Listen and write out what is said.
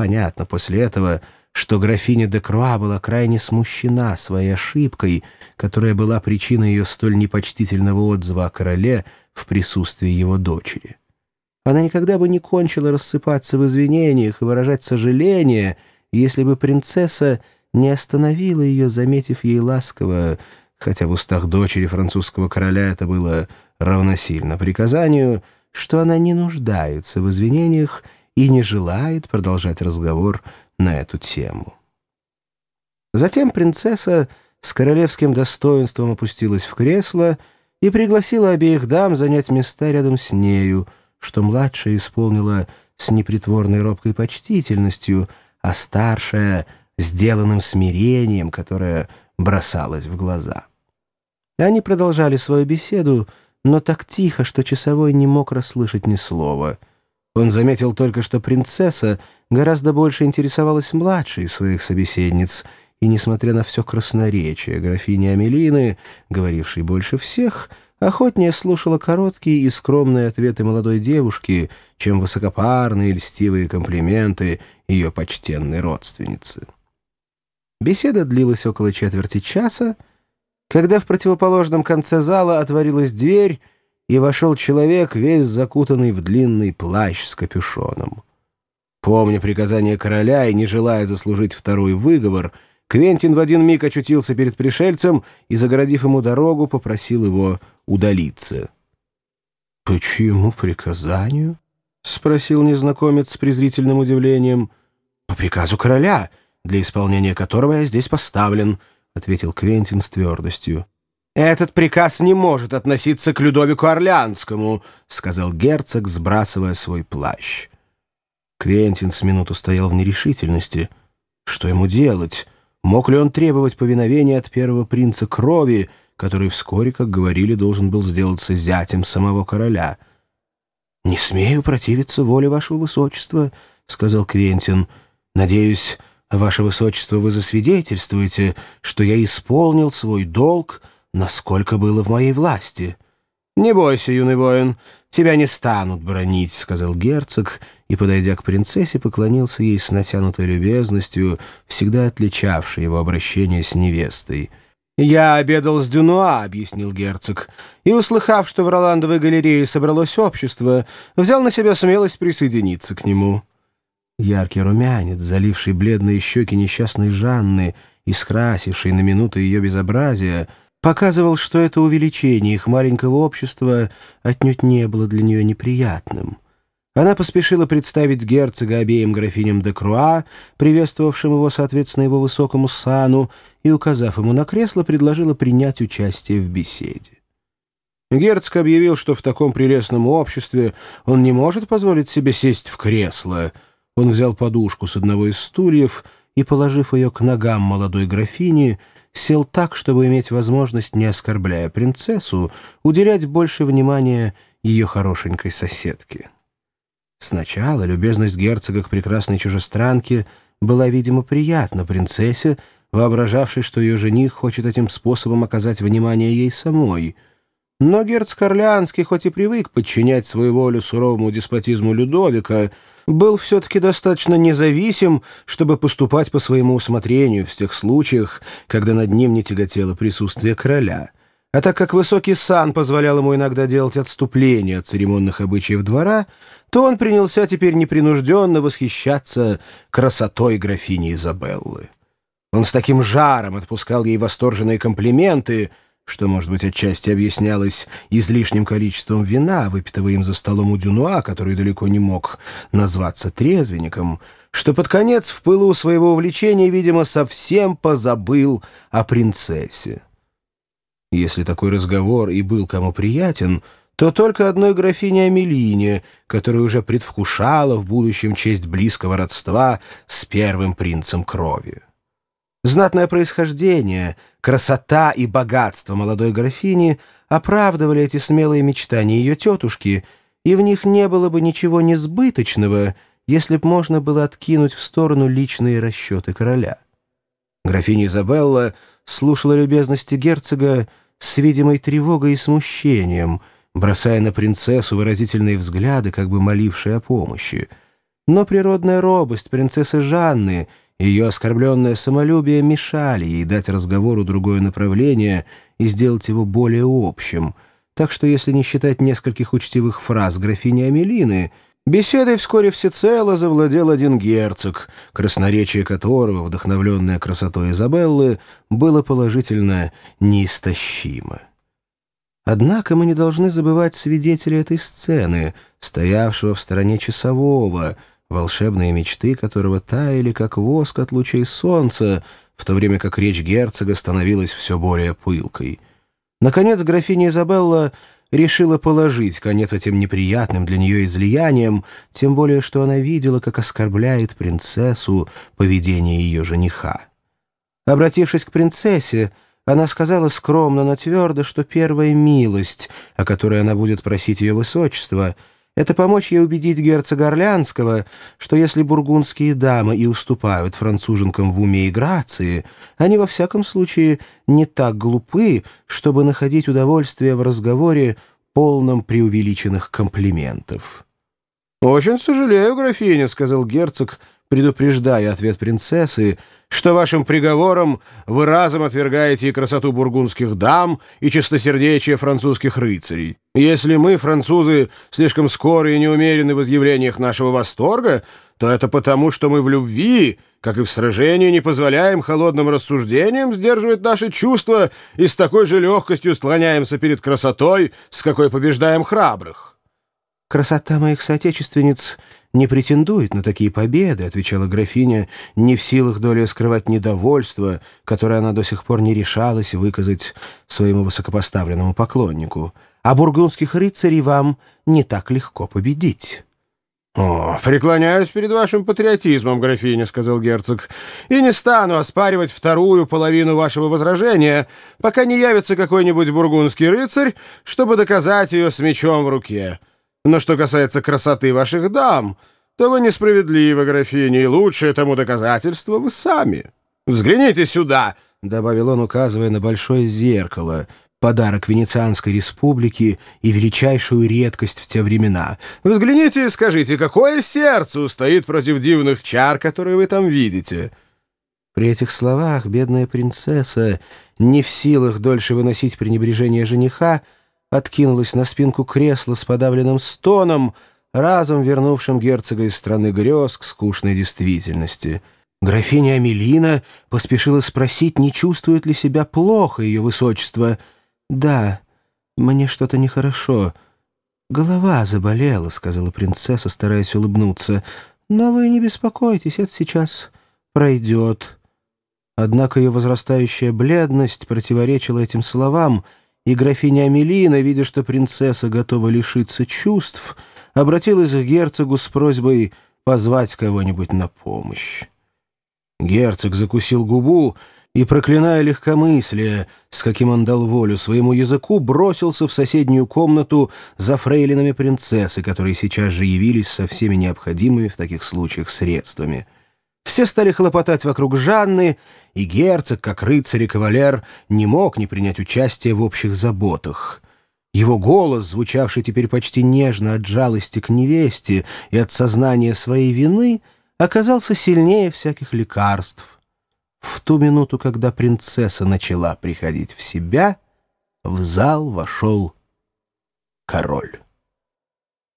Понятно после этого, что графиня де Круа была крайне смущена своей ошибкой, которая была причиной ее столь непочтительного отзыва о короле в присутствии его дочери. Она никогда бы не кончила рассыпаться в извинениях и выражать сожаление, если бы принцесса не остановила ее, заметив ей ласково, хотя в устах дочери французского короля это было равносильно приказанию, что она не нуждается в извинениях и не желает продолжать разговор на эту тему. Затем принцесса с королевским достоинством опустилась в кресло и пригласила обеих дам занять места рядом с нею, что младшая исполнила с непритворной робкой почтительностью, а старшая — сделанным смирением, которое бросалось в глаза. Они продолжали свою беседу, но так тихо, что часовой не мог расслышать ни слова. Он заметил только, что принцесса гораздо больше интересовалась младшей своих собеседниц, и, несмотря на все красноречие графини Амелины, говорившей больше всех, охотнее слушала короткие и скромные ответы молодой девушки, чем высокопарные льстивые комплименты ее почтенной родственницы. Беседа длилась около четверти часа, когда в противоположном конце зала отворилась дверь, и вошел человек, весь закутанный в длинный плащ с капюшоном. Помня приказание короля и не желая заслужить второй выговор, Квентин в один миг очутился перед пришельцем и, загородив ему дорогу, попросил его удалиться. — По чьему приказанию? — спросил незнакомец с презрительным удивлением. — По приказу короля, для исполнения которого я здесь поставлен», — ответил Квентин с твердостью. «Этот приказ не может относиться к Людовику Орлеанскому», — сказал герцог, сбрасывая свой плащ. Квентин с минуту стоял в нерешительности. Что ему делать? Мог ли он требовать повиновения от первого принца крови, который вскоре, как говорили, должен был сделаться зятем самого короля? «Не смею противиться воле вашего высочества», — сказал Квентин. «Надеюсь, Ваше Высочество, вы засвидетельствуете, что я исполнил свой долг, насколько было в моей власти». «Не бойся, юный воин, тебя не станут бронить», — сказал герцог, и, подойдя к принцессе, поклонился ей с натянутой любезностью, всегда отличавшей его обращение с невестой. «Я обедал с Дюнуа», — объяснил герцог, и, услыхав, что в Роландовой галерее собралось общество, взял на себя смелость присоединиться к нему. Яркий румянец, заливший бледные щеки несчастной Жанны и скрасивший на минуту ее безобразие, показывал, что это увеличение их маленького общества отнюдь не было для нее неприятным. Она поспешила представить герцога обеим графиням де Круа, приветствовавшим его, соответственно, его высокому сану, и, указав ему на кресло, предложила принять участие в беседе. Герцог объявил, что в таком прелестном обществе он не может позволить себе сесть в кресло — он взял подушку с одного из стульев и, положив ее к ногам молодой графини, сел так, чтобы иметь возможность, не оскорбляя принцессу, уделять больше внимания ее хорошенькой соседке. Сначала любезность герцога к прекрасной чужестранке была, видимо, приятна принцессе, воображавшей, что ее жених хочет этим способом оказать внимание ей самой — но герцог Орлеанский, хоть и привык подчинять свою волю суровому деспотизму Людовика, был все-таки достаточно независим, чтобы поступать по своему усмотрению в тех случаях, когда над ним не тяготело присутствие короля. А так как высокий сан позволял ему иногда делать отступления от церемонных обычаев двора, то он принялся теперь непринужденно восхищаться красотой графини Изабеллы. Он с таким жаром отпускал ей восторженные комплименты — что, может быть, отчасти объяснялось излишним количеством вина, выпитого им за столом у Дюнуа, который далеко не мог назваться трезвенником, что под конец в пылу своего увлечения, видимо, совсем позабыл о принцессе. Если такой разговор и был кому приятен, то только одной графине Амелине, которая уже предвкушала в будущем честь близкого родства с первым принцем крови. Знатное происхождение, красота и богатство молодой графини оправдывали эти смелые мечтания ее тетушки, и в них не было бы ничего несбыточного, если б можно было откинуть в сторону личные расчеты короля. Графиня Изабелла слушала любезности герцога с видимой тревогой и смущением, бросая на принцессу выразительные взгляды, как бы молившие о помощи — Но природная робость принцессы Жанны ее оскорбленное самолюбие мешали ей дать разговору другое направление и сделать его более общим, так что, если не считать нескольких учтивых фраз графини Амелины, беседой вскоре всецело завладел один герцог, красноречие которого, вдохновленное красотой Изабеллы, было положительно неистощимо. Однако мы не должны забывать свидетеля этой сцены, стоявшего в стороне часового, волшебные мечты которого таяли, как воск от лучей солнца, в то время как речь герцога становилась все более пылкой. Наконец графиня Изабелла решила положить конец этим неприятным для нее излияниям, тем более что она видела, как оскорбляет принцессу поведение ее жениха. Обратившись к принцессе, она сказала скромно, но твердо, что первая милость, о которой она будет просить ее высочество — это помочь ей убедить герцога Орлянского, что если бургундские дамы и уступают француженкам в уме и грации, они во всяком случае не так глупы, чтобы находить удовольствие в разговоре, полном преувеличенных комплиментов. «Очень сожалею, графиня», — сказал герцог, предупреждая ответ принцессы, что вашим приговором вы разом отвергаете и красоту бургундских дам, и чистосердечие французских рыцарей. Если мы, французы, слишком скоры и неумерены в изъявлениях нашего восторга, то это потому, что мы в любви, как и в сражении, не позволяем холодным рассуждениям сдерживать наши чувства и с такой же легкостью склоняемся перед красотой, с какой побеждаем храбрых. Красота моих соотечественниц не претендует на такие победы», — отвечала графиня, не в силах доля скрывать недовольство, которое она до сих пор не решалась выказать своему высокопоставленному поклоннику. «А бургундских рыцарей вам не так легко победить». «О, преклоняюсь перед вашим патриотизмом, графиня», — сказал герцог, «и не стану оспаривать вторую половину вашего возражения, пока не явится какой-нибудь бургундский рыцарь, чтобы доказать ее с мечом в руке». Но что касается красоты ваших дам, то вы несправедливы, графиня, и лучшее тому доказательство вы сами. Взгляните сюда!» — добавил он, указывая на большое зеркало, подарок Венецианской республики и величайшую редкость в те времена. «Взгляните и скажите, какое сердце устоит против дивных чар, которые вы там видите?» При этих словах бедная принцесса, не в силах дольше выносить пренебрежение жениха, откинулась на спинку кресла с подавленным стоном, разом вернувшим герцога из страны грез к скучной действительности. Графиня Амелина поспешила спросить, не чувствует ли себя плохо ее высочество. «Да, мне что-то нехорошо. Голова заболела», — сказала принцесса, стараясь улыбнуться. «Но вы не беспокойтесь, это сейчас пройдет». Однако ее возрастающая бледность противоречила этим словам — и графиня Амелина, видя, что принцесса готова лишиться чувств, обратилась к герцогу с просьбой позвать кого-нибудь на помощь. Герцог закусил губу и, проклиная легкомыслие, с каким он дал волю своему языку, бросился в соседнюю комнату за фрейлинами принцессы, которые сейчас же явились со всеми необходимыми в таких случаях средствами — все стали хлопотать вокруг Жанны, и герцог, как рыцарь и кавалер, не мог не принять участие в общих заботах. Его голос, звучавший теперь почти нежно от жалости к невесте и от сознания своей вины, оказался сильнее всяких лекарств. В ту минуту, когда принцесса начала приходить в себя, в зал вошел король.